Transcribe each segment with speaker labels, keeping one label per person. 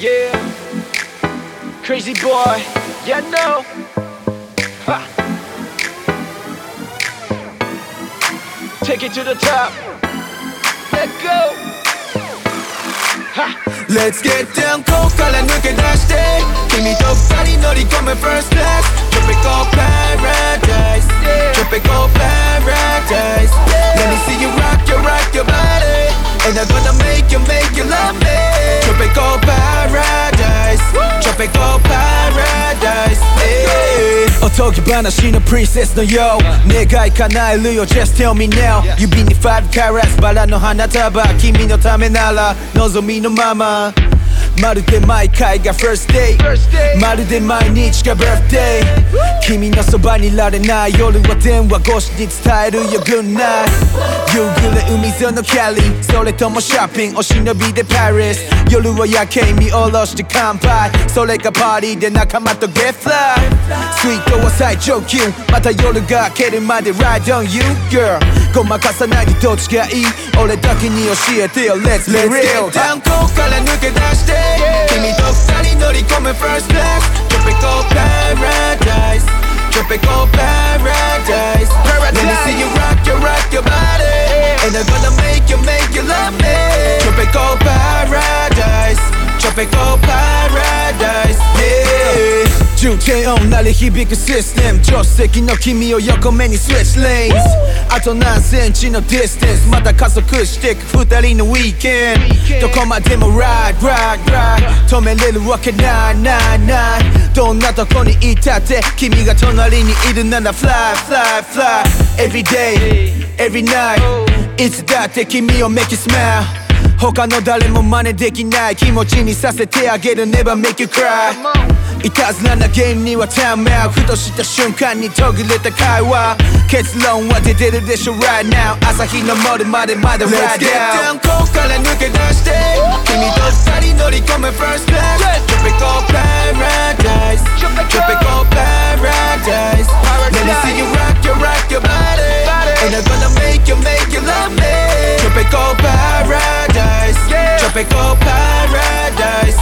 Speaker 1: Yeah, crazy boy. Yeah, no. Ha. Take it to the top. Let go. Ha.
Speaker 2: Let's get down, cold, call and look at that Give me dope, sorry, no, they in first class. Tropical paradise, tropical paradise. Let me see you rock, your rock your body, and I'm gonna make you, make you love me. Tropical paradise. back go paradise hey. 어떻게 반하시는 princess 너 yo 내가 이카나이를 yo just tell me now You be me five carats バラの花束君のためなら望みのまままるで毎回が First day まるで毎日が Birthday 君のそばにいられない夜は電話越しに伝えるよ。Good night 夕暮れ海沿いのキャリーそれともショッピング。お忍びで Paris 夜は夜景見下ろして乾杯それかパーティーで仲間と Get fly スイートは最上級。また夜が明けるまで Ride on you girl ごまかさないでどっちがいい。俺だけに教えてよ。Let's be real 炭 my first class. Tropical paradise. Tropical paradise, paradise. Let me see you rock, you rock your body. And I'm gonna make you, make you love me. Tropical paradise. Tropical paradise, yeah. 重低音鳴り響くシステム助手席の君を横目にスイッチレインズあと何センチのディスタンスまた加速してく二人のウィーケンどこまでも Ride Ride Ride. 止めれるわけないないないどんなとこにいたって君が隣にいるなら Fly Fly Fly. Every day Every night. いつだって君を make you smile. 他の誰も真似できない気持ちにさせてあげる Never make you cry. いたずらなゲームにはタイムアウトふとした瞬間に途切れた会話結論は出てるでしょ right now 朝日の森までまだ ride down ここから抜け出して君と二人乗り込む first class Tropical paradise Tropical paradise Let me see you rock your rock your body And I'm gonna make you make you love me Tropical paradise Tropical paradise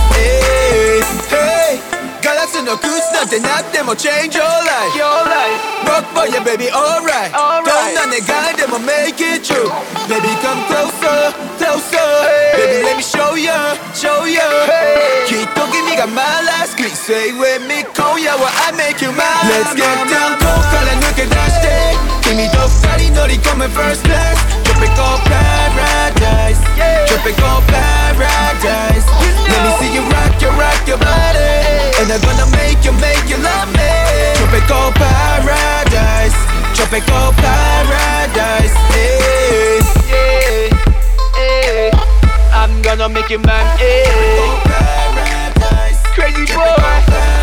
Speaker 2: nothing at them will change your life.
Speaker 1: Your life.
Speaker 2: Work for your baby, alright. Don't none guy them will make it true. Baby, come closer, closer. Hey. Baby, let me show you, show you. Hey. 기독이 네가 my last kiss. Say with me, call ya, what I make you mine. Let's get down, go, call. Give me those, they first. perfect paradise. Eh, hey. Eh. I'm gonna make you mine. Eh. Hey. Paradise.
Speaker 1: Crazy boy.